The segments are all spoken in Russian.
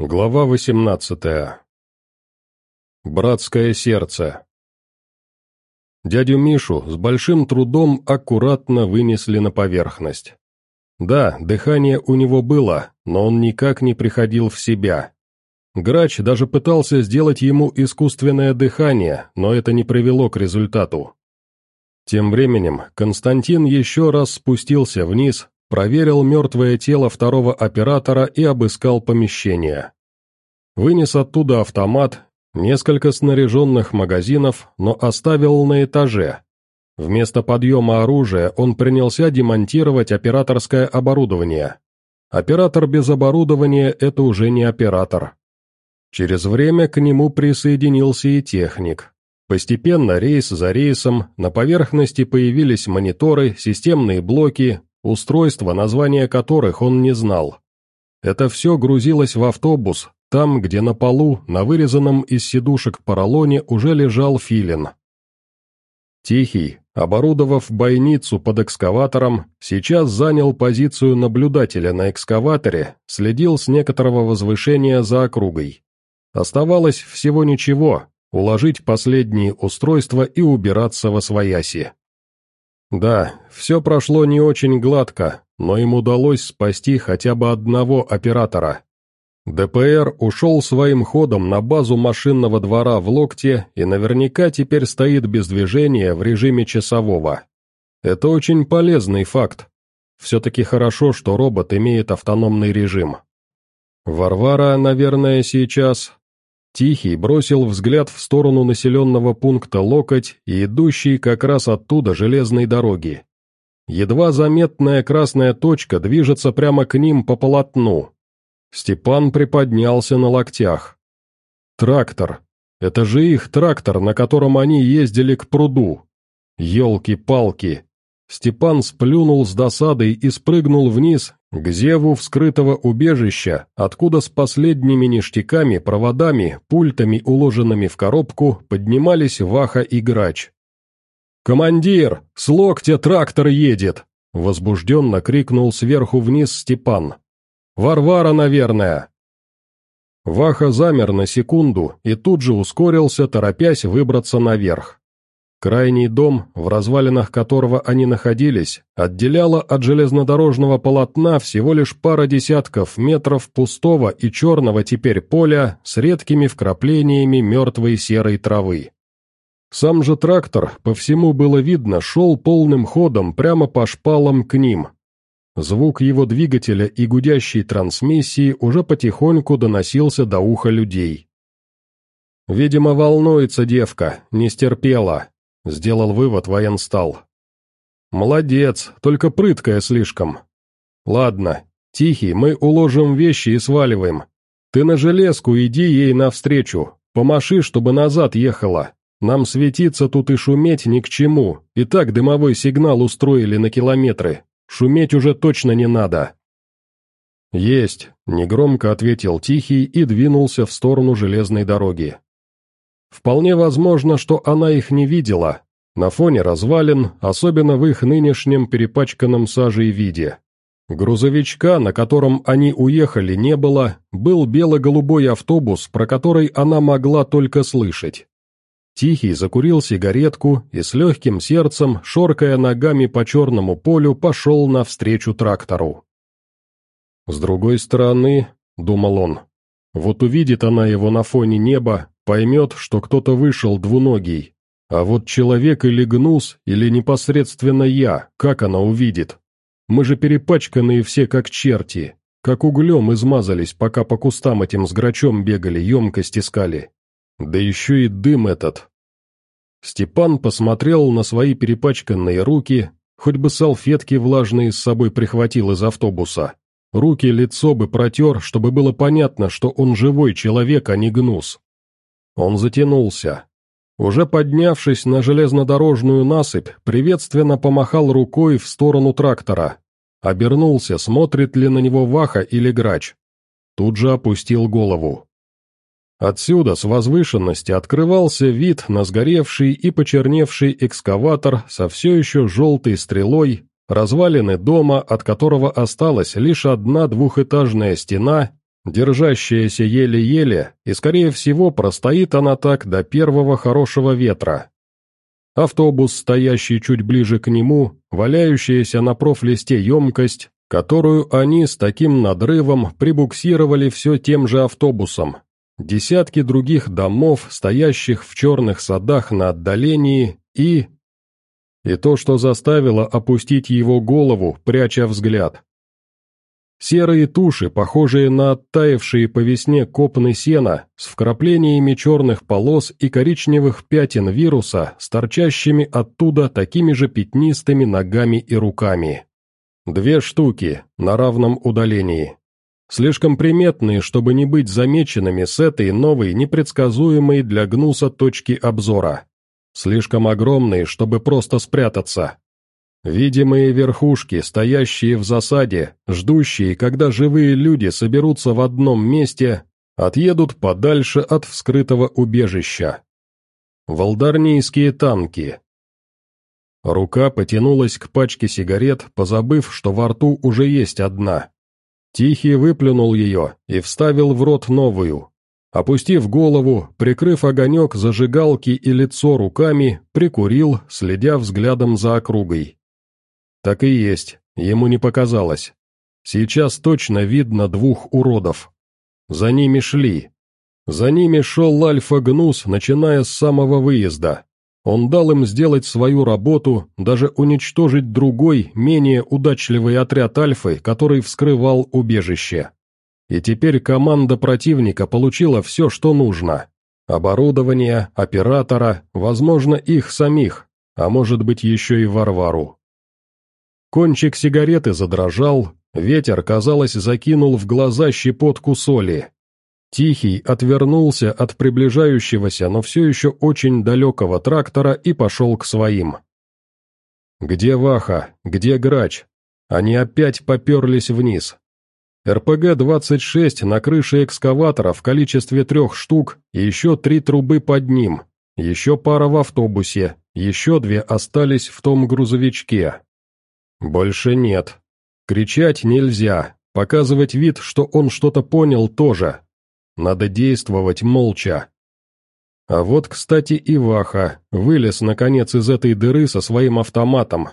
Глава 18 Братское сердце Дядю Мишу с большим трудом аккуратно вынесли на поверхность. Да, дыхание у него было, но он никак не приходил в себя. Грач даже пытался сделать ему искусственное дыхание, но это не привело к результату. Тем временем Константин еще раз спустился вниз, проверил мертвое тело второго оператора и обыскал помещение. Вынес оттуда автомат, несколько снаряженных магазинов, но оставил на этаже. Вместо подъема оружия он принялся демонтировать операторское оборудование. Оператор без оборудования – это уже не оператор. Через время к нему присоединился и техник. Постепенно, рейс за рейсом, на поверхности появились мониторы, системные блоки, устройства, названия которых он не знал. Это все грузилось в автобус, там, где на полу, на вырезанном из сидушек поролоне, уже лежал филин. Тихий, оборудовав бойницу под экскаватором, сейчас занял позицию наблюдателя на экскаваторе, следил с некоторого возвышения за округой. Оставалось всего ничего, уложить последние устройства и убираться во свояси. Да, все прошло не очень гладко, но им удалось спасти хотя бы одного оператора. ДПР ушел своим ходом на базу машинного двора в Локте и наверняка теперь стоит без движения в режиме часового. Это очень полезный факт. Все-таки хорошо, что робот имеет автономный режим. Варвара, наверное, сейчас Тихий бросил взгляд в сторону населенного пункта Локоть и идущей как раз оттуда железной дороги. Едва заметная красная точка движется прямо к ним по полотну. Степан приподнялся на локтях. «Трактор. Это же их трактор, на котором они ездили к пруду. Елки-палки, Степан сплюнул с досадой и спрыгнул вниз, к зеву вскрытого убежища, откуда с последними ништяками, проводами, пультами, уложенными в коробку, поднимались Ваха и Грач. «Командир, с локтя трактор едет!» — возбужденно крикнул сверху вниз Степан. «Варвара, наверное!» Ваха замер на секунду и тут же ускорился, торопясь выбраться наверх. Крайний дом, в развалинах которого они находились, отделяло от железнодорожного полотна всего лишь пара десятков метров пустого и черного теперь поля с редкими вкраплениями мертвой серой травы. Сам же трактор, по всему было видно, шел полным ходом прямо по шпалам к ним. Звук его двигателя и гудящей трансмиссии уже потихоньку доносился до уха людей. Видимо, волнуется девка, не стерпела, Сделал вывод военстал. «Молодец, только прыткая слишком. Ладно, Тихий, мы уложим вещи и сваливаем. Ты на железку иди ей навстречу, помаши, чтобы назад ехала. Нам светиться тут и шуметь ни к чему, и так дымовой сигнал устроили на километры. Шуметь уже точно не надо». «Есть», — негромко ответил Тихий и двинулся в сторону железной дороги. Вполне возможно, что она их не видела, на фоне развалин, особенно в их нынешнем перепачканном сажей виде. Грузовичка, на котором они уехали, не было, был бело-голубой автобус, про который она могла только слышать. Тихий закурил сигаретку и с легким сердцем, шоркая ногами по черному полю, пошел навстречу трактору. «С другой стороны», — думал он, — «вот увидит она его на фоне неба, поймет, что кто-то вышел двуногий. А вот человек или гнус, или непосредственно я, как она увидит? Мы же перепачканные все как черти, как углем измазались, пока по кустам этим с грачом бегали, емкость искали. Да еще и дым этот. Степан посмотрел на свои перепачканные руки, хоть бы салфетки влажные с собой прихватил из автобуса. Руки, лицо бы протер, чтобы было понятно, что он живой человек, а не гнус. Он затянулся. Уже поднявшись на железнодорожную насыпь, приветственно помахал рукой в сторону трактора. Обернулся, смотрит ли на него Ваха или Грач. Тут же опустил голову. Отсюда, с возвышенности, открывался вид на сгоревший и почерневший экскаватор со все еще желтой стрелой, развалины дома, от которого осталась лишь одна двухэтажная стена держащаяся еле-еле, и, скорее всего, простоит она так до первого хорошего ветра. Автобус, стоящий чуть ближе к нему, валяющаяся на профлисте емкость, которую они с таким надрывом прибуксировали все тем же автобусом. Десятки других домов, стоящих в черных садах на отдалении, и... И то, что заставило опустить его голову, пряча взгляд. Серые туши, похожие на оттаившие по весне копны сена, с вкраплениями черных полос и коричневых пятен вируса, с торчащими оттуда такими же пятнистыми ногами и руками. Две штуки, на равном удалении. Слишком приметные, чтобы не быть замеченными с этой новой, непредсказуемой для гнуса точки обзора. Слишком огромные, чтобы просто спрятаться. Видимые верхушки, стоящие в засаде, ждущие, когда живые люди соберутся в одном месте, отъедут подальше от вскрытого убежища. Волдарнийские танки. Рука потянулась к пачке сигарет, позабыв, что во рту уже есть одна. Тихий выплюнул ее и вставил в рот новую. Опустив голову, прикрыв огонек зажигалки и лицо руками, прикурил, следя взглядом за округой. Так и есть, ему не показалось. Сейчас точно видно двух уродов. За ними шли. За ними шел Альфа-Гнус, начиная с самого выезда. Он дал им сделать свою работу, даже уничтожить другой, менее удачливый отряд Альфы, который вскрывал убежище. И теперь команда противника получила все, что нужно. Оборудование, оператора, возможно, их самих, а может быть еще и Варвару. Кончик сигареты задрожал, ветер, казалось, закинул в глаза щепотку соли. Тихий отвернулся от приближающегося, но все еще очень далекого трактора и пошел к своим. «Где Ваха? Где Грач?» Они опять поперлись вниз. РПГ-26 на крыше экскаватора в количестве трех штук и еще три трубы под ним, еще пара в автобусе, еще две остались в том грузовичке. «Больше нет. Кричать нельзя, показывать вид, что он что-то понял, тоже. Надо действовать молча». А вот, кстати, и Ваха вылез, наконец, из этой дыры со своим автоматом.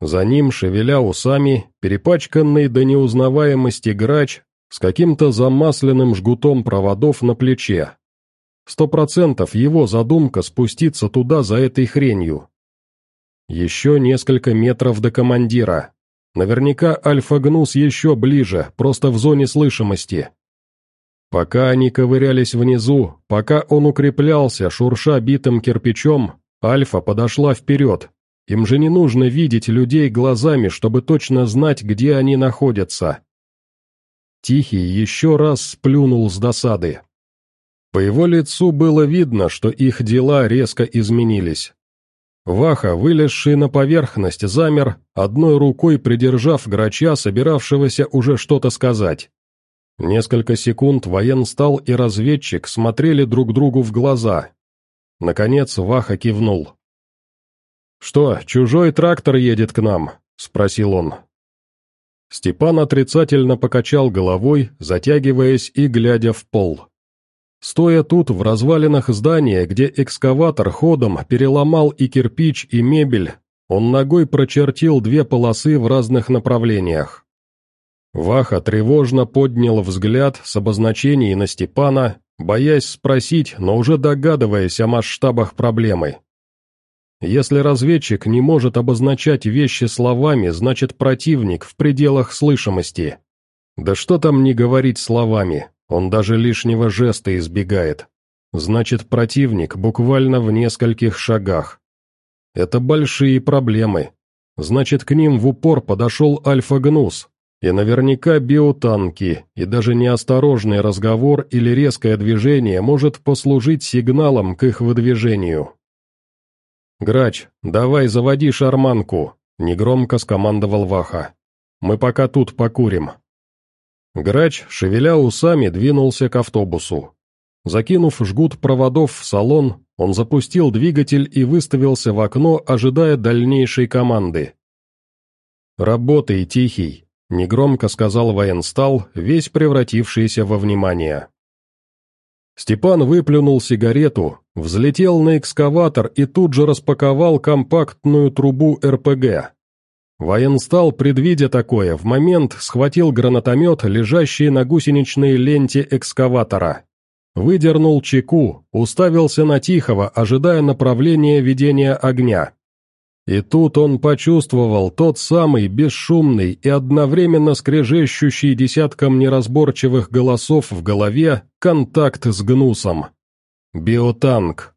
За ним, шевеля усами, перепачканный до неузнаваемости грач с каким-то замасленным жгутом проводов на плече. Сто процентов его задумка спуститься туда за этой хренью. Еще несколько метров до командира. Наверняка Альфа-Гнус еще ближе, просто в зоне слышимости. Пока они ковырялись внизу, пока он укреплялся, шурша битым кирпичом, Альфа подошла вперед. Им же не нужно видеть людей глазами, чтобы точно знать, где они находятся. Тихий еще раз сплюнул с досады. По его лицу было видно, что их дела резко изменились. Ваха, вылезший на поверхность, замер, одной рукой придержав грача, собиравшегося уже что-то сказать. Несколько секунд военстал и разведчик смотрели друг другу в глаза. Наконец Ваха кивнул. «Что, чужой трактор едет к нам?» — спросил он. Степан отрицательно покачал головой, затягиваясь и глядя в пол. Стоя тут, в развалинах здания, где экскаватор ходом переломал и кирпич, и мебель, он ногой прочертил две полосы в разных направлениях. Ваха тревожно поднял взгляд с обозначений на Степана, боясь спросить, но уже догадываясь о масштабах проблемы. Если разведчик не может обозначать вещи словами, значит противник в пределах слышимости. Да что там не говорить словами, он даже лишнего жеста избегает. Значит, противник буквально в нескольких шагах. Это большие проблемы. Значит, к ним в упор подошел Альфа-Гнус. И наверняка биотанки, и даже неосторожный разговор или резкое движение может послужить сигналом к их выдвижению. «Грач, давай заводи шарманку», — негромко скомандовал Ваха. «Мы пока тут покурим». Грач, шевеля усами, двинулся к автобусу. Закинув жгут проводов в салон, он запустил двигатель и выставился в окно, ожидая дальнейшей команды. «Работай, Тихий. — негромко сказал военстал, весь превратившийся во внимание. Степан выплюнул сигарету, взлетел на экскаватор и тут же распаковал компактную трубу РПГ. Военстал, предвидя такое, в момент схватил гранатомет, лежащий на гусеничной ленте экскаватора. Выдернул чеку, уставился на Тихого, ожидая направления ведения огня. И тут он почувствовал тот самый бесшумный и одновременно скрежещущий десятком неразборчивых голосов в голове контакт с гнусом. Биотанк.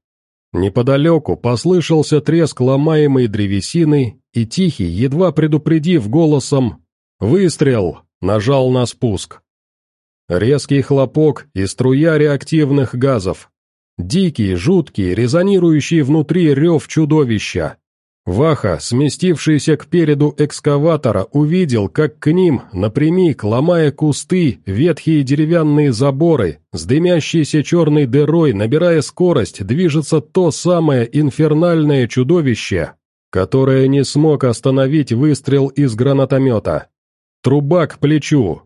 Неподалеку послышался треск ломаемой древесины, и Тихий, едва предупредив голосом «Выстрел!», нажал на спуск. Резкий хлопок и струя реактивных газов. Дикий, жуткий, резонирующий внутри рев чудовища. Ваха, сместившийся к переду экскаватора, увидел, как к ним, напрямик, ломая кусты, ветхие деревянные заборы, с дымящейся черной дырой, набирая скорость, движется то самое инфернальное чудовище, которое не смог остановить выстрел из гранатомета. Труба к плечу.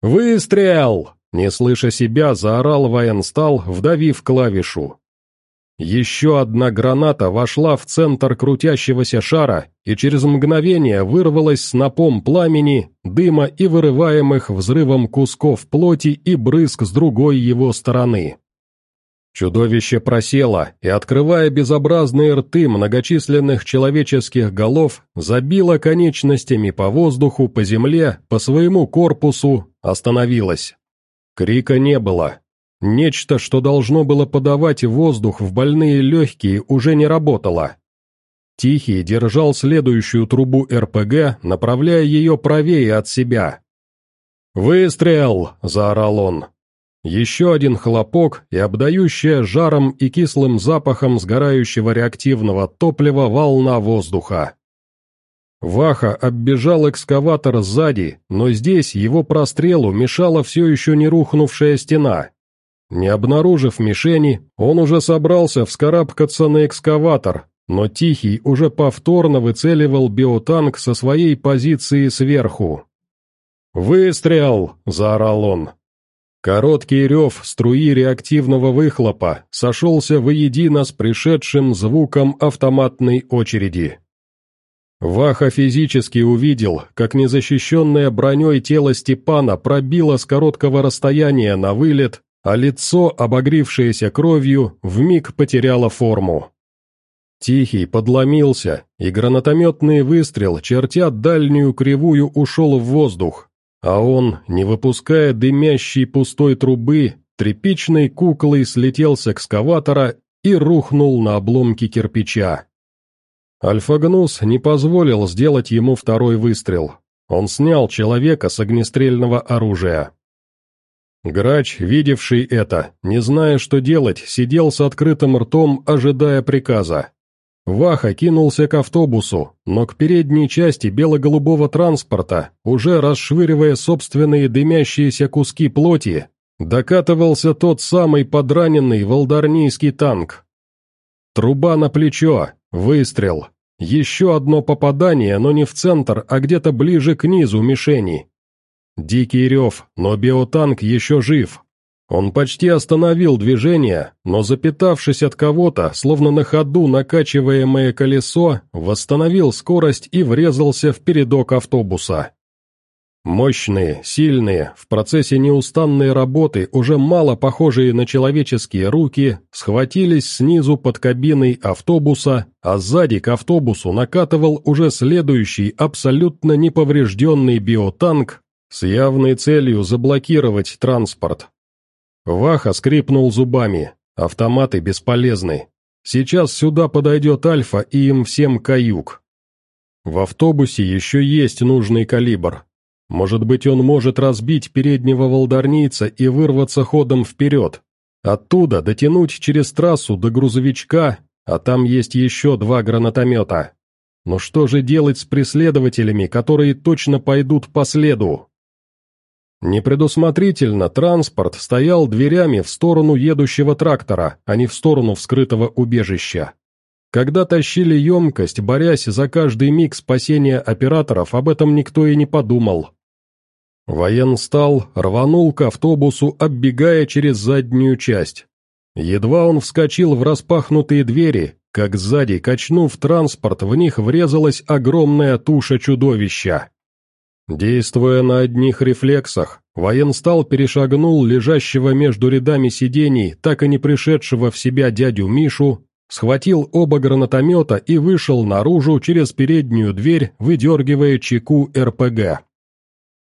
«Выстрел!» — не слыша себя, заорал военстал, вдавив клавишу. Еще одна граната вошла в центр крутящегося шара и через мгновение вырвалась снопом пламени, дыма и вырываемых взрывом кусков плоти и брызг с другой его стороны. Чудовище просело и, открывая безобразные рты многочисленных человеческих голов, забило конечностями по воздуху, по земле, по своему корпусу, остановилось. Крика не было, Нечто, что должно было подавать воздух в больные легкие, уже не работало. Тихий держал следующую трубу РПГ, направляя ее правее от себя. «Выстрел!» — заорал он. Еще один хлопок и обдающая жаром и кислым запахом сгорающего реактивного топлива волна воздуха. Ваха оббежал экскаватор сзади, но здесь его прострелу мешала все еще не рухнувшая стена. Не обнаружив мишени, он уже собрался вскарабкаться на экскаватор, но Тихий уже повторно выцеливал биотанк со своей позиции сверху. «Выстрел!» — заорал он. Короткий рев струи реактивного выхлопа сошелся воедино с пришедшим звуком автоматной очереди. Ваха физически увидел, как незащищенное броней тело Степана пробило с короткого расстояния на вылет а лицо, обогревшееся кровью, вмиг потеряло форму. Тихий подломился, и гранатометный выстрел, чертя дальнюю кривую, ушел в воздух, а он, не выпуская дымящей пустой трубы, тряпичной куклой слетел с экскаватора и рухнул на обломки кирпича. Альфагнус не позволил сделать ему второй выстрел. Он снял человека с огнестрельного оружия. Грач, видевший это, не зная, что делать, сидел с открытым ртом, ожидая приказа. Ваха кинулся к автобусу, но к передней части бело-голубого транспорта, уже расшвыривая собственные дымящиеся куски плоти, докатывался тот самый подраненный волдарнийский танк. Труба на плечо, выстрел. Еще одно попадание, но не в центр, а где-то ближе к низу мишени. Дикий рев, но биотанк еще жив. Он почти остановил движение, но запитавшись от кого-то, словно на ходу накачиваемое колесо, восстановил скорость и врезался в передок автобуса. Мощные, сильные, в процессе неустанной работы, уже мало похожие на человеческие руки, схватились снизу под кабиной автобуса, а сзади к автобусу накатывал уже следующий абсолютно неповрежденный биотанк, с явной целью заблокировать транспорт. Ваха скрипнул зубами, автоматы бесполезны. Сейчас сюда подойдет Альфа и им всем каюк. В автобусе еще есть нужный калибр. Может быть, он может разбить переднего волдарнийца и вырваться ходом вперед. Оттуда дотянуть через трассу до грузовичка, а там есть еще два гранатомета. Но что же делать с преследователями, которые точно пойдут по следу? Непредусмотрительно транспорт стоял дверями в сторону едущего трактора, а не в сторону вскрытого убежища. Когда тащили емкость, борясь за каждый миг спасения операторов, об этом никто и не подумал. Военстал рванул к автобусу, оббегая через заднюю часть. Едва он вскочил в распахнутые двери, как сзади, качнув транспорт, в них врезалась огромная туша чудовища. Действуя на одних рефлексах, военстал перешагнул лежащего между рядами сидений, так и не пришедшего в себя дядю Мишу, схватил оба гранатомета и вышел наружу через переднюю дверь, выдергивая чеку РПГ.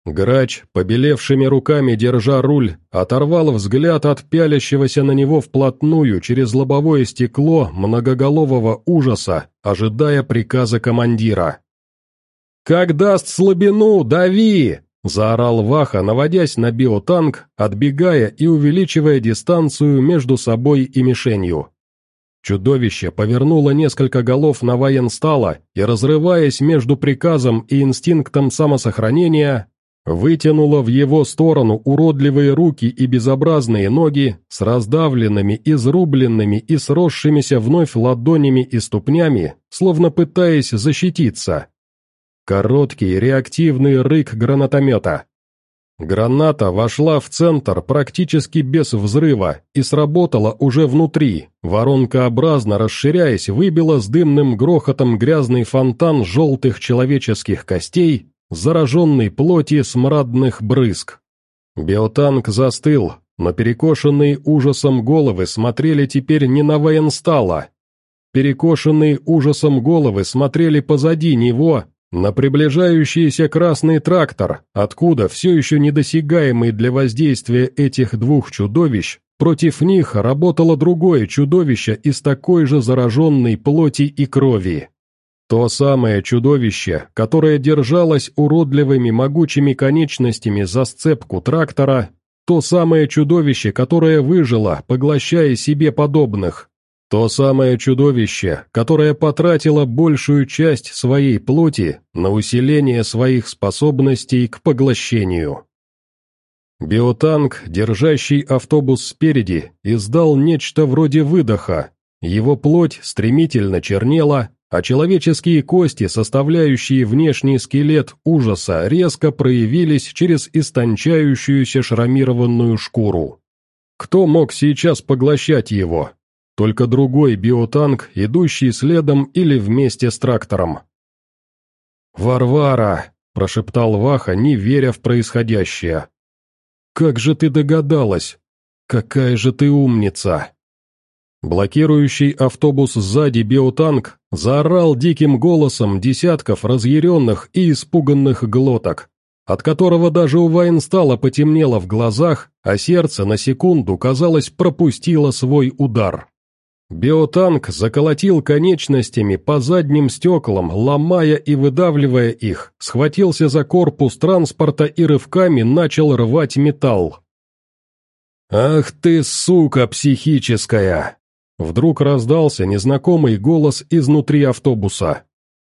Грач, побелевшими руками держа руль, оторвал взгляд от пялящегося на него вплотную через лобовое стекло многоголового ужаса, ожидая приказа командира. «Как даст слабину, дави!» — заорал Ваха, наводясь на биотанк, отбегая и увеличивая дистанцию между собой и мишенью. Чудовище повернуло несколько голов на военстала и, разрываясь между приказом и инстинктом самосохранения, вытянула в его сторону уродливые руки и безобразные ноги с раздавленными, изрубленными и сросшимися вновь ладонями и ступнями, словно пытаясь защититься. Короткий реактивный рык гранатомета. Граната вошла в центр практически без взрыва и сработала уже внутри, воронкообразно расширяясь, выбила с дымным грохотом грязный фонтан желтых человеческих костей зараженной плоти смрадных брызг. Биотанк застыл, но перекошенные ужасом головы смотрели теперь не на военстала. Перекошенные ужасом головы смотрели позади него, на приближающийся красный трактор, откуда все еще недосягаемый для воздействия этих двух чудовищ, против них работало другое чудовище из такой же зараженной плоти и крови. То самое чудовище, которое держалось уродливыми могучими конечностями за сцепку трактора, то самое чудовище, которое выжило, поглощая себе подобных, то самое чудовище, которое потратило большую часть своей плоти на усиление своих способностей к поглощению. Биотанк, держащий автобус спереди, издал нечто вроде выдоха. Его плоть стремительно чернела, а человеческие кости, составляющие внешний скелет ужаса, резко проявились через истончающуюся шрамированную шкуру. Кто мог сейчас поглощать его? Только другой биотанк, идущий следом или вместе с трактором. «Варвара!» – прошептал Ваха, не веря в происходящее. «Как же ты догадалась? Какая же ты умница!» Блокирующий автобус сзади биотанк заорал диким голосом десятков разъяренных и испуганных глоток, от которого даже у Вайнстала потемнело в глазах, а сердце на секунду, казалось, пропустило свой удар. Биотанк заколотил конечностями по задним стеклам, ломая и выдавливая их, схватился за корпус транспорта и рывками начал рвать металл. «Ах ты, сука психическая!» Вдруг раздался незнакомый голос изнутри автобуса.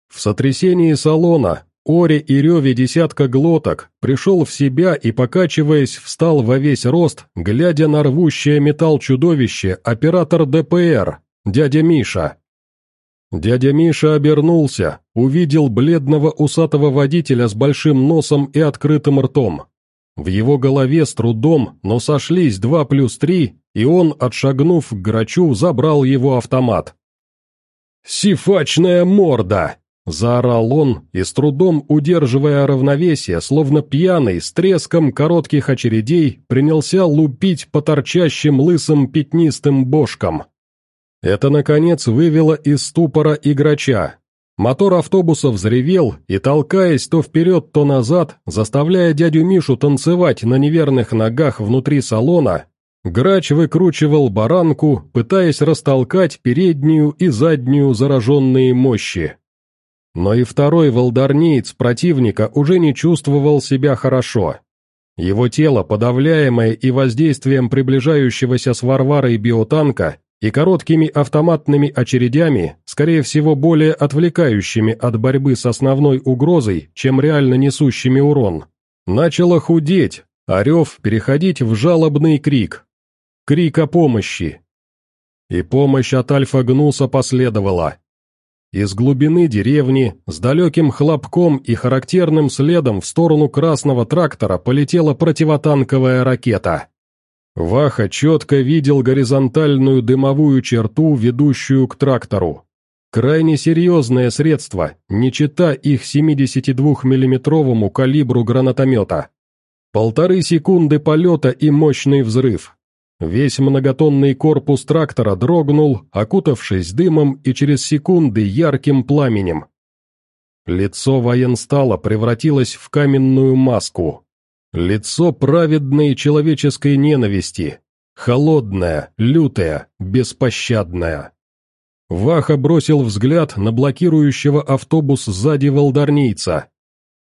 В сотрясении салона, оре и реве десятка глоток, пришел в себя и, покачиваясь, встал во весь рост, глядя на рвущее металл чудовище, оператор ДПР, дядя Миша. Дядя Миша обернулся, увидел бледного усатого водителя с большим носом и открытым ртом. В его голове с трудом, но сошлись два плюс три, и он, отшагнув к грачу, забрал его автомат. «Сифачная морда!» — заорал он, и с трудом удерживая равновесие, словно пьяный, с треском коротких очередей, принялся лупить по торчащим лысым пятнистым бошкам. Это, наконец, вывело из ступора играча. Мотор автобуса взревел и, толкаясь то вперед, то назад, заставляя дядю Мишу танцевать на неверных ногах внутри салона, Грач выкручивал баранку, пытаясь растолкать переднюю и заднюю зараженные мощи. Но и второй волдарниец противника уже не чувствовал себя хорошо. Его тело, подавляемое и воздействием приближающегося с Варварой биотанка и короткими автоматными очередями, скорее всего более отвлекающими от борьбы с основной угрозой, чем реально несущими урон, начало худеть, а переходить в жалобный крик, Крик о помощи. И помощь от Альфа-Гнуса последовала. Из глубины деревни, с далеким хлопком и характерным следом в сторону красного трактора полетела противотанковая ракета. Ваха четко видел горизонтальную дымовую черту, ведущую к трактору. Крайне серьезное средство, не чита их 72-миллиметровому калибру гранатомета. Полторы секунды полета и мощный взрыв. Весь многотонный корпус трактора дрогнул, окутавшись дымом и через секунды ярким пламенем. Лицо военстала превратилось в каменную маску. Лицо праведной человеческой ненависти. Холодное, лютое, беспощадное. Ваха бросил взгляд на блокирующего автобус сзади волдарнийца.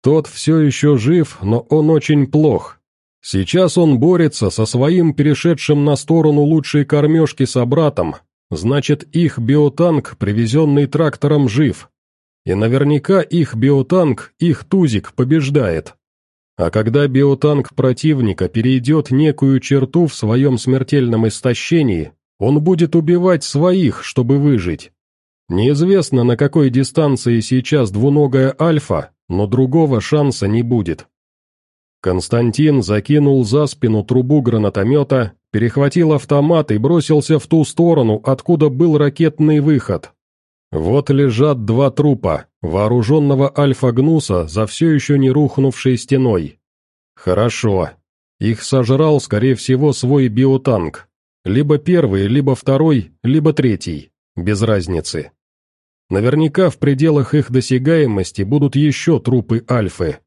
Тот все еще жив, но он очень плох. Сейчас он борется со своим перешедшим на сторону лучшей кормежки собратом, значит их биотанк, привезенный трактором, жив. И наверняка их биотанк, их тузик, побеждает. А когда биотанк противника перейдет некую черту в своем смертельном истощении, он будет убивать своих, чтобы выжить. Неизвестно, на какой дистанции сейчас двуногая альфа, но другого шанса не будет. Константин закинул за спину трубу гранатомета, перехватил автомат и бросился в ту сторону, откуда был ракетный выход. Вот лежат два трупа, вооруженного альфа-гнуса за все еще не рухнувшей стеной. Хорошо. Их сожрал, скорее всего, свой биотанк. Либо первый, либо второй, либо третий. Без разницы. Наверняка в пределах их досягаемости будут еще трупы Альфы.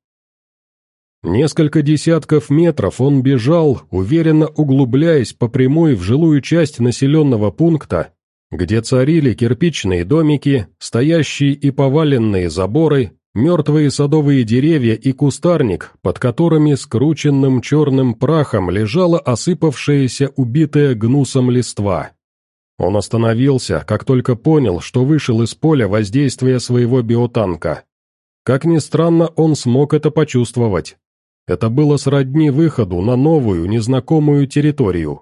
Несколько десятков метров он бежал, уверенно углубляясь по прямой в жилую часть населенного пункта, где царили кирпичные домики, стоящие и поваленные заборы, мертвые садовые деревья и кустарник, под которыми скрученным черным прахом лежала осыпавшаяся убитая гнусом листва. Он остановился, как только понял, что вышел из поля воздействия своего биотанка. Как ни странно, он смог это почувствовать. Это было сродни выходу на новую, незнакомую территорию.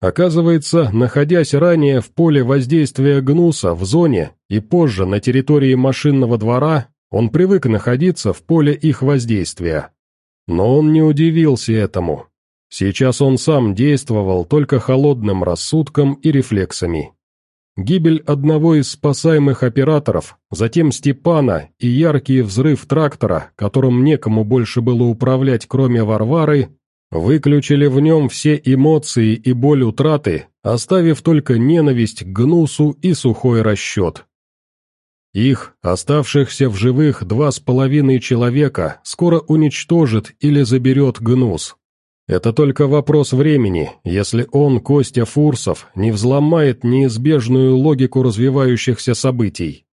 Оказывается, находясь ранее в поле воздействия гнуса в зоне и позже на территории машинного двора, он привык находиться в поле их воздействия. Но он не удивился этому. Сейчас он сам действовал только холодным рассудком и рефлексами. Гибель одного из спасаемых операторов, затем Степана и яркий взрыв трактора, которым некому больше было управлять кроме Варвары, выключили в нем все эмоции и боль утраты, оставив только ненависть к гнусу и сухой расчет. Их, оставшихся в живых два с половиной человека, скоро уничтожит или заберет гнус. Это только вопрос времени, если он, Костя Фурсов, не взломает неизбежную логику развивающихся событий.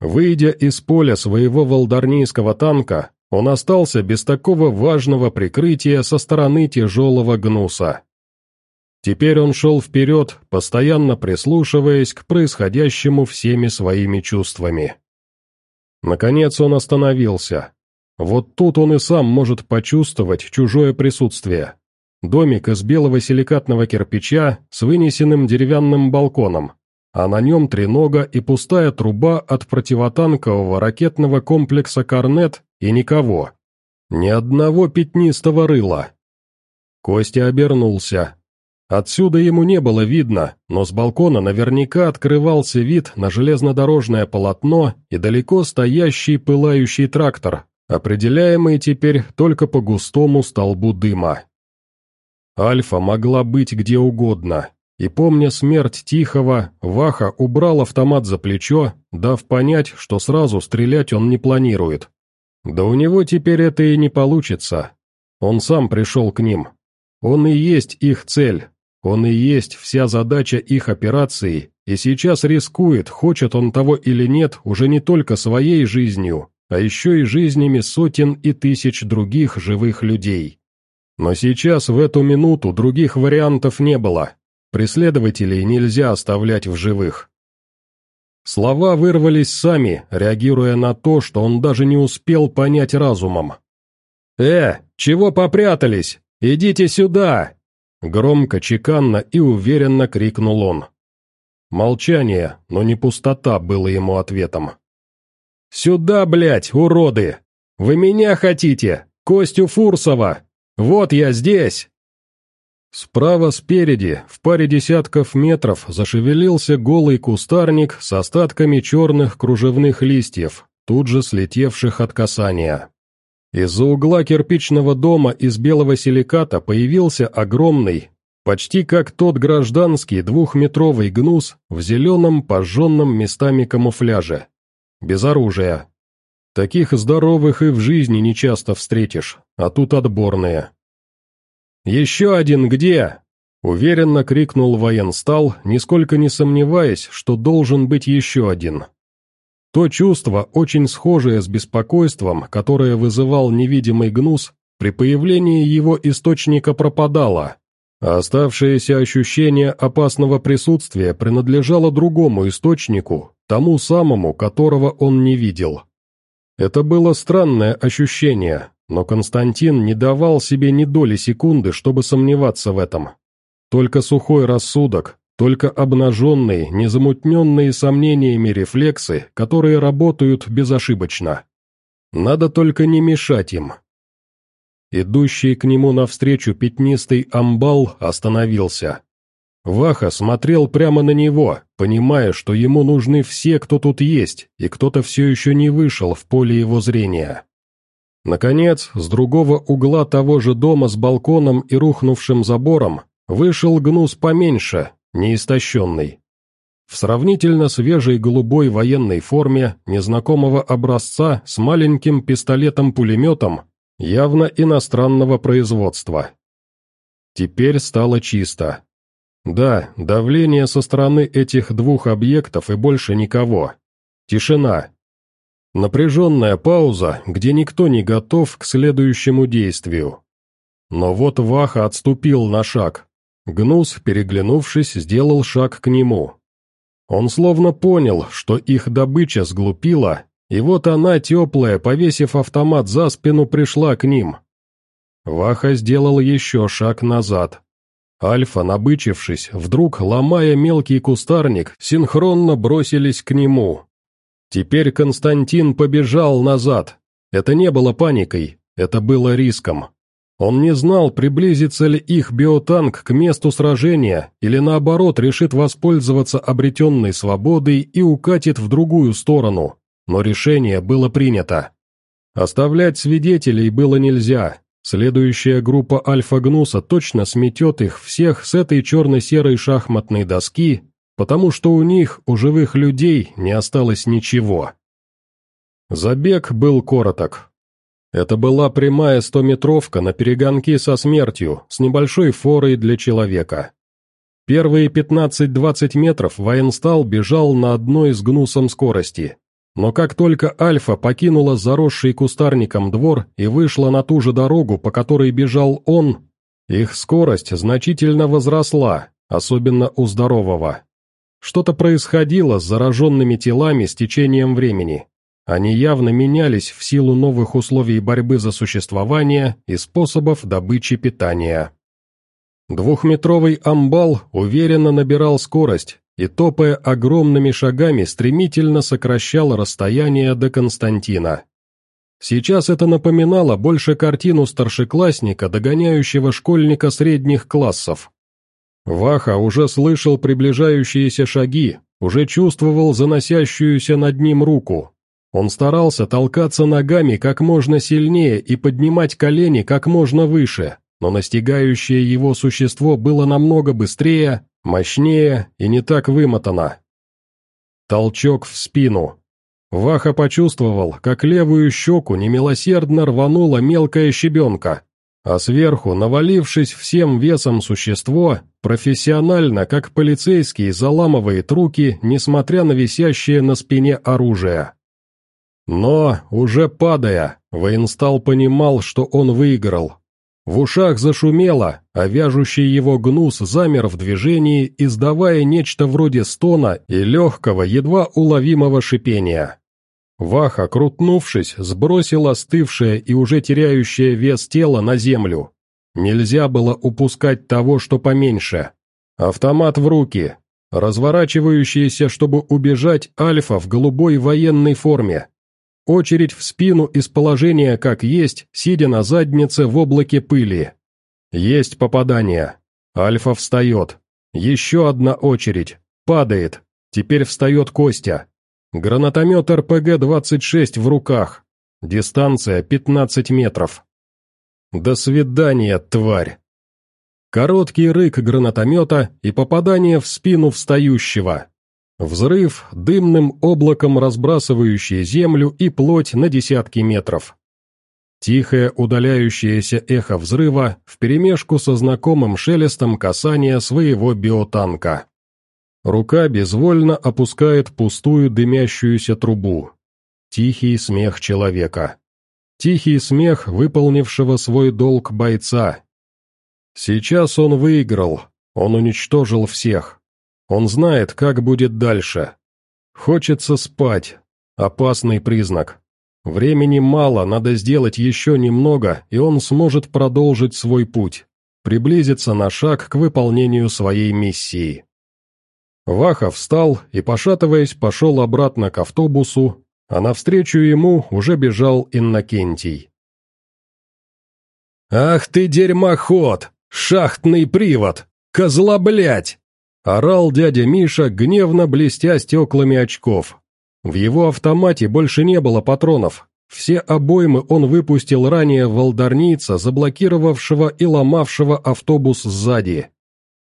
Выйдя из поля своего волдарнийского танка, он остался без такого важного прикрытия со стороны тяжелого гнуса. Теперь он шел вперед, постоянно прислушиваясь к происходящему всеми своими чувствами. Наконец он остановился. Вот тут он и сам может почувствовать чужое присутствие. Домик из белого силикатного кирпича с вынесенным деревянным балконом, а на нем тренога и пустая труба от противотанкового ракетного комплекса «Корнет» и никого. Ни одного пятнистого рыла. Костя обернулся. Отсюда ему не было видно, но с балкона наверняка открывался вид на железнодорожное полотно и далеко стоящий пылающий трактор, определяемый теперь только по густому столбу дыма. Альфа могла быть где угодно, и помня смерть Тихого, Ваха убрал автомат за плечо, дав понять, что сразу стрелять он не планирует. Да у него теперь это и не получится. Он сам пришел к ним. Он и есть их цель, он и есть вся задача их операции, и сейчас рискует, хочет он того или нет, уже не только своей жизнью, а еще и жизнями сотен и тысяч других живых людей. Но сейчас, в эту минуту, других вариантов не было. Преследователей нельзя оставлять в живых. Слова вырвались сами, реагируя на то, что он даже не успел понять разумом. «Э, чего попрятались? Идите сюда!» Громко, чеканно и уверенно крикнул он. Молчание, но не пустота было ему ответом. «Сюда, блядь, уроды! Вы меня хотите? Костю Фурсова! Вот я здесь!» Справа спереди, в паре десятков метров, зашевелился голый кустарник с остатками черных кружевных листьев, тут же слетевших от касания. Из-за угла кирпичного дома из белого силиката появился огромный, почти как тот гражданский двухметровый гнус в зеленом пожженном местами камуфляже. Без оружия. Таких здоровых и в жизни не часто встретишь, а тут отборные. «Еще один где?» — уверенно крикнул военстал, нисколько не сомневаясь, что должен быть еще один. То чувство, очень схожее с беспокойством, которое вызывал невидимый гнус, при появлении его источника пропадало, а оставшееся ощущение опасного присутствия принадлежало другому источнику, тому самому, которого он не видел. Это было странное ощущение, но Константин не давал себе ни доли секунды, чтобы сомневаться в этом. Только сухой рассудок, только обнаженные, незамутненные сомнениями рефлексы, которые работают безошибочно. Надо только не мешать им. Идущий к нему навстречу пятнистый амбал остановился. Ваха смотрел прямо на него, понимая, что ему нужны все, кто тут есть, и кто-то все еще не вышел в поле его зрения. Наконец, с другого угла того же дома с балконом и рухнувшим забором вышел гнус поменьше, неистощенный. В сравнительно свежей голубой военной форме незнакомого образца с маленьким пистолетом-пулеметом, явно иностранного производства. Теперь стало чисто. Да, давление со стороны этих двух объектов и больше никого. Тишина, Напряженная пауза, где никто не готов к следующему действию. Но вот Ваха отступил на шаг. Гнус, переглянувшись, сделал шаг к нему. Он словно понял, что их добыча сглупила, и вот она, теплая, повесив автомат за спину, пришла к ним. Ваха сделал еще шаг назад. Альфа, набычившись, вдруг, ломая мелкий кустарник, синхронно бросились к нему. Теперь Константин побежал назад. Это не было паникой, это было риском. Он не знал, приблизится ли их биотанк к месту сражения или наоборот решит воспользоваться обретенной свободой и укатит в другую сторону, но решение было принято. Оставлять свидетелей было нельзя, следующая группа Альфа-Гнуса точно сметет их всех с этой черно-серой шахматной доски потому что у них, у живых людей, не осталось ничего. Забег был короток. Это была прямая стометровка на перегонки со смертью, с небольшой форой для человека. Первые 15-20 метров военстал бежал на одной с гнусом скорости. Но как только Альфа покинула заросший кустарником двор и вышла на ту же дорогу, по которой бежал он, их скорость значительно возросла, особенно у здорового. Что-то происходило с зараженными телами с течением времени. Они явно менялись в силу новых условий борьбы за существование и способов добычи питания. Двухметровый амбал уверенно набирал скорость и, топая огромными шагами, стремительно сокращал расстояние до Константина. Сейчас это напоминало больше картину старшеклассника, догоняющего школьника средних классов. Ваха уже слышал приближающиеся шаги, уже чувствовал заносящуюся над ним руку. Он старался толкаться ногами как можно сильнее и поднимать колени как можно выше, но настигающее его существо было намного быстрее, мощнее и не так вымотано. Толчок в спину. Ваха почувствовал, как левую щеку немилосердно рванула мелкая щебенка, а сверху, навалившись всем весом существо, профессионально, как полицейский, заламывает руки, несмотря на висящее на спине оружие. Но, уже падая, военстал понимал, что он выиграл. В ушах зашумело, а вяжущий его гнус замер в движении, издавая нечто вроде стона и легкого, едва уловимого шипения. Ваха, крутнувшись, сбросил остывшее и уже теряющее вес тело на землю. Нельзя было упускать того, что поменьше. Автомат в руки. разворачивающаяся, чтобы убежать Альфа в голубой военной форме. Очередь в спину из положения как есть, сидя на заднице в облаке пыли. Есть попадание. Альфа встает. Еще одна очередь. Падает. Теперь встает Костя. Гранатомет РПГ-26 в руках. Дистанция 15 метров. До свидания, тварь. Короткий рык гранатомета и попадание в спину встающего. Взрыв, дымным облаком разбрасывающий землю и плоть на десятки метров. Тихое удаляющееся эхо взрыва вперемешку со знакомым шелестом касания своего биотанка. Рука безвольно опускает пустую дымящуюся трубу. Тихий смех человека. Тихий смех выполнившего свой долг бойца. Сейчас он выиграл, он уничтожил всех. Он знает, как будет дальше. Хочется спать. Опасный признак. Времени мало, надо сделать еще немного, и он сможет продолжить свой путь. Приблизиться на шаг к выполнению своей миссии. Ваха встал и, пошатываясь, пошел обратно к автобусу, а навстречу ему уже бежал Иннокентий. «Ах ты дерьмоход! Шахтный привод! Козла, блядь!» Орал дядя Миша, гневно блестя стеклами очков. В его автомате больше не было патронов. Все обоймы он выпустил ранее волдарница, заблокировавшего и ломавшего автобус сзади.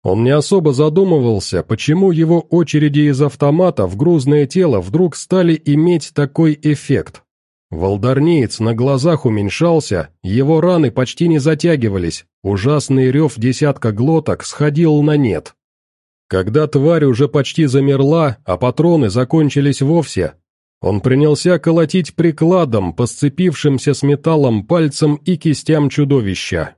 Он не особо задумывался, почему его очереди из автомата в грузное тело вдруг стали иметь такой эффект. Волдарниец на глазах уменьшался, его раны почти не затягивались, ужасный рев десятка глоток сходил на нет. Когда тварь уже почти замерла, а патроны закончились вовсе, он принялся колотить прикладом по сцепившимся с металлом пальцам и кистям чудовища.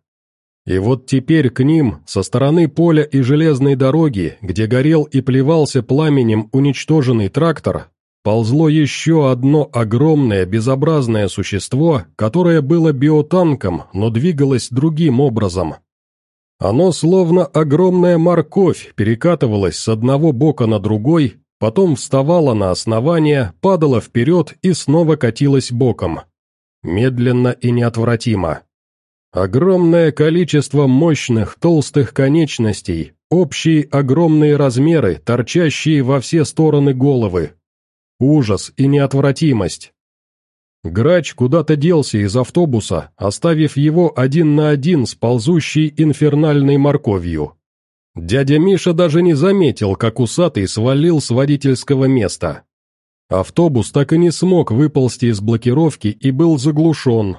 И вот теперь к ним, со стороны поля и железной дороги, где горел и плевался пламенем уничтоженный трактор, ползло еще одно огромное безобразное существо, которое было биотанком, но двигалось другим образом – оно, словно огромная морковь, перекатывалось с одного бока на другой, потом вставало на основание, падало вперед и снова катилось боком. Медленно и неотвратимо. Огромное количество мощных толстых конечностей, общие огромные размеры, торчащие во все стороны головы. Ужас и неотвратимость. Грач куда-то делся из автобуса, оставив его один на один с ползущей инфернальной морковью. Дядя Миша даже не заметил, как усатый свалил с водительского места. Автобус так и не смог выползти из блокировки и был заглушен.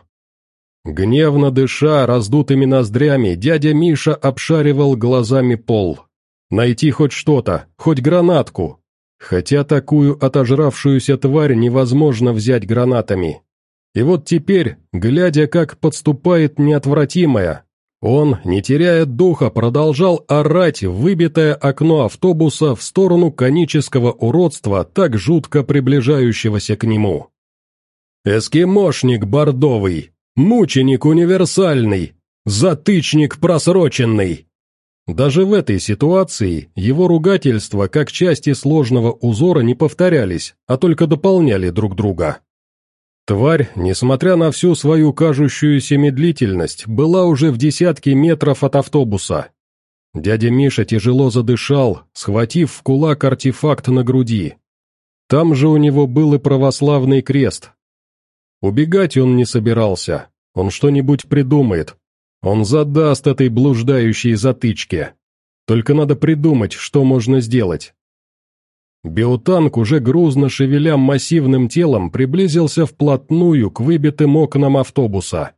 Гневно дыша раздутыми ноздрями, дядя Миша обшаривал глазами пол. Найти хоть что-то, хоть гранатку, Хотя такую отожравшуюся тварь невозможно взять гранатами. И вот теперь, глядя, как подступает неотвратимое, он, не теряя духа, продолжал орать выбитое окно автобуса в сторону конического уродства, так жутко приближающегося к нему. «Эскимошник бордовый, мученик универсальный, затычник просроченный!» Даже в этой ситуации его ругательства как части сложного узора не повторялись, а только дополняли друг друга. Тварь, несмотря на всю свою кажущуюся медлительность, была уже в десятке метров от автобуса. Дядя Миша тяжело задышал, схватив в кулак артефакт на груди. Там же у него был и православный крест. Убегать он не собирался, он что-нибудь придумает, он задаст этой блуждающей затычке. Только надо придумать, что можно сделать. Биотанк, уже грузно шевеля массивным телом, приблизился вплотную к выбитым окнам автобуса.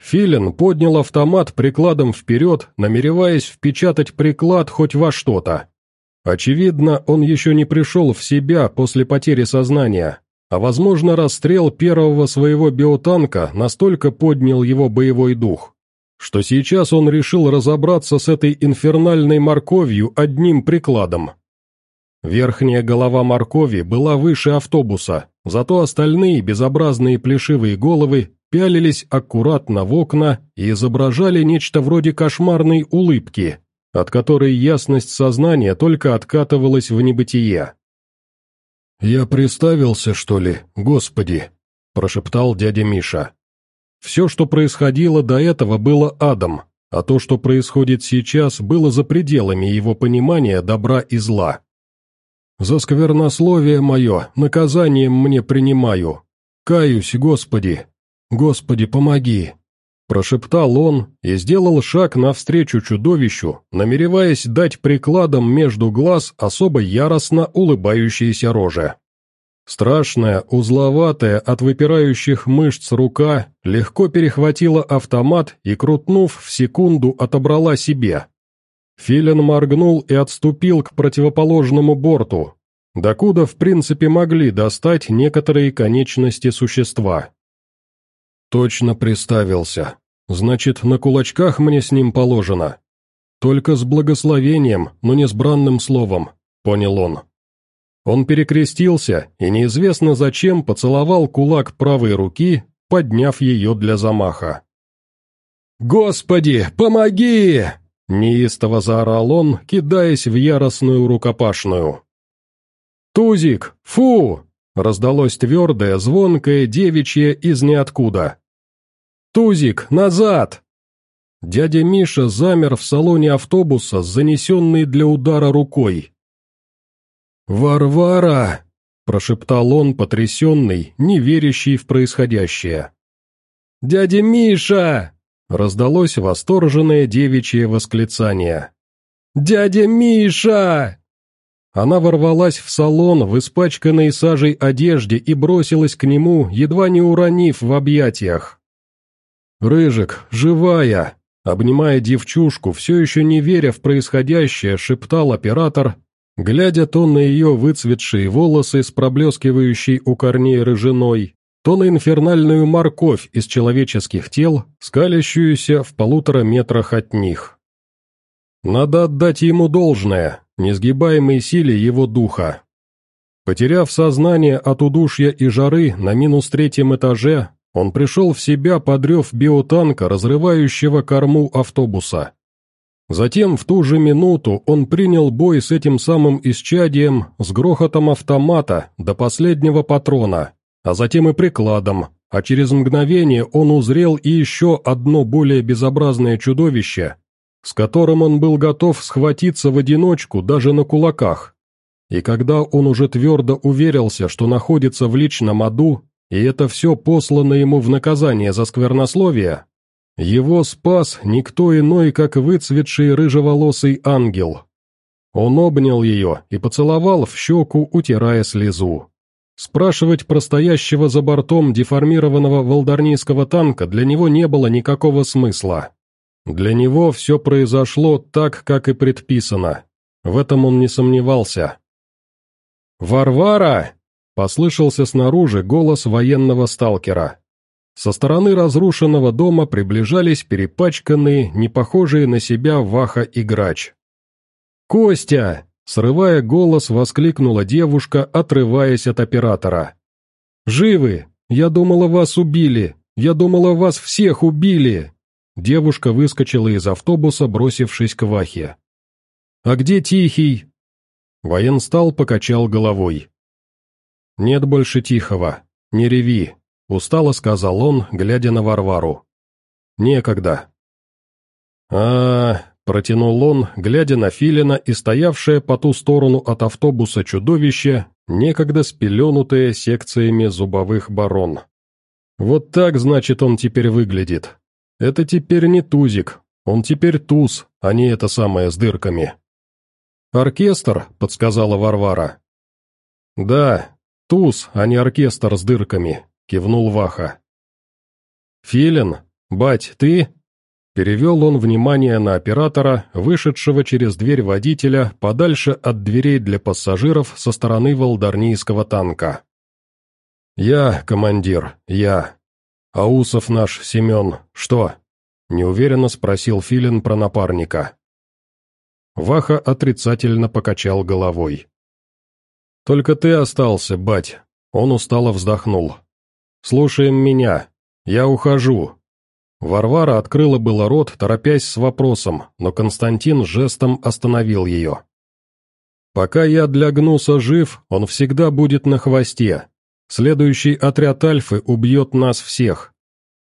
Филин поднял автомат прикладом вперед, намереваясь впечатать приклад хоть во что-то. Очевидно, он еще не пришел в себя после потери сознания, а возможно расстрел первого своего биотанка настолько поднял его боевой дух что сейчас он решил разобраться с этой инфернальной морковью одним прикладом. Верхняя голова моркови была выше автобуса, зато остальные безобразные плешивые головы пялились аккуратно в окна и изображали нечто вроде кошмарной улыбки, от которой ясность сознания только откатывалась в небытие. «Я приставился, что ли, Господи?» – прошептал дядя Миша. Все, что происходило до этого, было адом, а то, что происходит сейчас, было за пределами его понимания добра и зла. «За сквернословие мое наказанием мне принимаю. Каюсь, Господи! Господи, помоги!» Прошептал он и сделал шаг навстречу чудовищу, намереваясь дать прикладом между глаз особо яростно улыбающейся роже. Страшная, узловатая от выпирающих мышц рука легко перехватила автомат и, крутнув, в секунду отобрала себе. Филин моргнул и отступил к противоположному борту, докуда в принципе могли достать некоторые конечности существа. Точно приставился. Значит, на кулачках мне с ним положено. Только с благословением, но не с бранным словом, понял он. Он перекрестился и неизвестно зачем поцеловал кулак правой руки, подняв ее для замаха. «Господи, помоги!» — неистово заорал он, кидаясь в яростную рукопашную. «Тузик! Фу!» — раздалось твердое, звонкое девичье из ниоткуда. «Тузик, назад!» Дядя Миша замер в салоне автобуса с занесенной для удара рукой. «Варвара!» – прошептал он, потрясенный, не верящий в происходящее. «Дядя Миша!» – раздалось восторженное девичье восклицание. «Дядя Миша!» Она ворвалась в салон в испачканной сажей одежде и бросилась к нему, едва не уронив в объятиях. «Рыжик, живая!» Обнимая девчушку, все еще не веря в происходящее, шептал оператор, Глядя то на ее выцветшие волосы с проблескивающей у корней рыжиной, то на инфернальную морковь из человеческих тел, скалящуюся в полутора метрах от них. Надо отдать ему должное, несгибаемой силе его духа. Потеряв сознание от удушья и жары на минус третьем этаже, он пришел в себя, подрев биотанка, разрывающего корму автобуса. Затем в ту же минуту он принял бой с этим самым исчадием с грохотом автомата до последнего патрона, а затем и прикладом, а через мгновение он узрел и еще одно более безобразное чудовище, с которым он был готов схватиться в одиночку даже на кулаках. И когда он уже твердо уверился, что находится в личном аду, и это все послано ему в наказание за сквернословие, его спас никто иной, как выцветший рыжеволосый ангел. Он обнял ее и поцеловал в щеку, утирая слезу. Спрашивать про стоящего за бортом деформированного волдарнийского танка для него не было никакого смысла. Для него все произошло так, как и предписано. В этом он не сомневался. «Варвара!» — послышался снаружи голос военного сталкера. Со стороны разрушенного дома приближались перепачканные, не похожие на себя Ваха и Грач. «Костя!» — срывая голос, воскликнула девушка, отрываясь от оператора. «Живы! Я думала, вас убили! Я думала, вас всех убили!» Девушка выскочила из автобуса, бросившись к Вахе. «А где Тихий?» Военстал покачал головой. «Нет больше Тихого. Не реви. Устало сказал он, глядя на Варвару. «Некогда». а, протянул он, глядя на Филина и стоявшее по ту сторону от автобуса чудовище, некогда спеленутое секциями зубовых барон. «Вот так, значит, он теперь выглядит. Это теперь не тузик, он теперь туз, а не это самое с дырками». «Оркестр», — подсказала Варвара. «Да, туз, а не оркестр с дырками», кивнул Ваха. «Филин, бать, ты?» Перевел он внимание на оператора, вышедшего через дверь водителя, подальше от дверей для пассажиров со стороны волдарнийского танка. «Я, командир, я. Аусов наш, Семен, что?» Неуверенно спросил Филин про напарника. Ваха отрицательно покачал головой. «Только ты остался, бать», — он устало вздохнул. «Слушаем меня. Я ухожу». Варвара открыла было рот, торопясь с вопросом, но Константин жестом остановил ее. «Пока я для Гнуса жив, он всегда будет на хвосте. Следующий отряд Альфы убьет нас всех.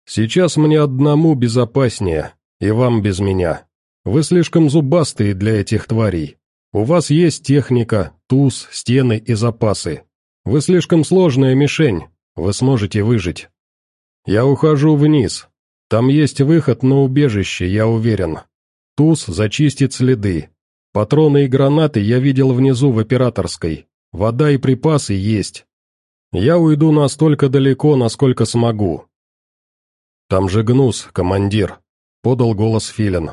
Сейчас мне одному безопаснее, и вам без меня. Вы слишком зубастые для этих тварей. У вас есть техника, туз, стены и запасы. Вы слишком сложная мишень, вы сможете выжить. Я ухожу вниз, там есть выход на убежище, я уверен. Туз зачистит следы. Патроны и гранаты я видел внизу в операторской. Вода и припасы есть. Я уйду настолько далеко, насколько смогу. Там же гнус, командир, подал голос Филин.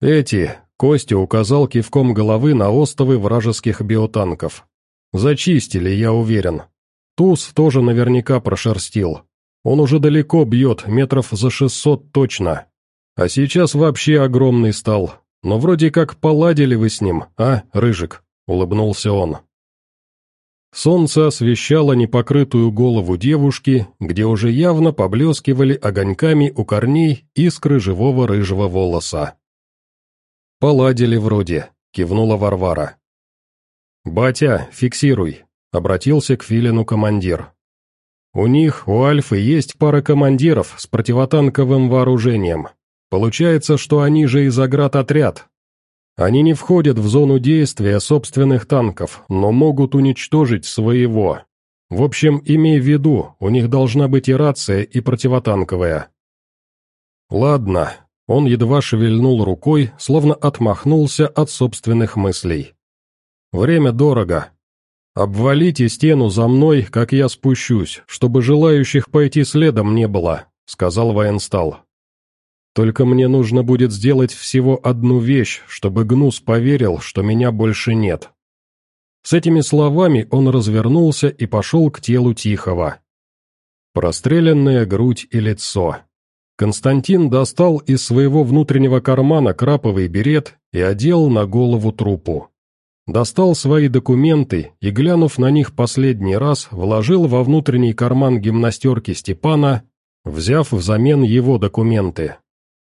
Эти, Костя указал кивком головы на остовы вражеских биотанков. Зачистили, я уверен. Туз тоже наверняка прошерстил. Он уже далеко бьет, метров за шестьсот точно. А сейчас вообще огромный стал. Но вроде как поладили вы с ним, а, Рыжик?» — улыбнулся он. Солнце освещало непокрытую голову девушки, где уже явно поблескивали огоньками у корней искры живого рыжего волоса. «Поладили вроде», — кивнула Варвара. «Батя, фиксируй», — обратился к Филину командир. У них, у Альфы, есть пара командиров с противотанковым вооружением. Получается, что они же и заградотряд. Они не входят в зону действия собственных танков, но могут уничтожить своего. В общем, имей в виду, у них должна быть и рация, и противотанковая. Ладно, он едва шевельнул рукой, словно отмахнулся от собственных мыслей. Время дорого, «Обвалите стену за мной, как я спущусь, чтобы желающих пойти следом не было», — сказал военстал. «Только мне нужно будет сделать всего одну вещь, чтобы Гнус поверил, что меня больше нет». С этими словами он развернулся и пошел к телу Тихого. Простреленная грудь и лицо. Константин достал из своего внутреннего кармана краповый берет и одел на голову трупу. Достал свои документы и, глянув на них последний раз, вложил во внутренний карман гимнастерки Степана, взяв взамен его документы.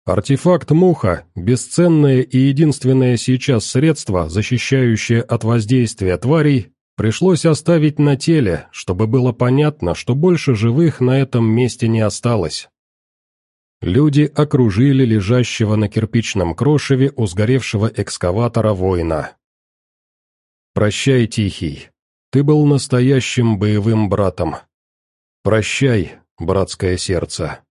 Артефакт «Муха» — бесценное и единственное сейчас средство, защищающее от воздействия тварей, пришлось оставить на теле, чтобы было понятно, что больше живых на этом месте не осталось. Люди окружили лежащего на кирпичном крошеве у сгоревшего экскаватора воина. Прощай, Тихий. Ты был настоящим боевым братом. Прощай, братское сердце.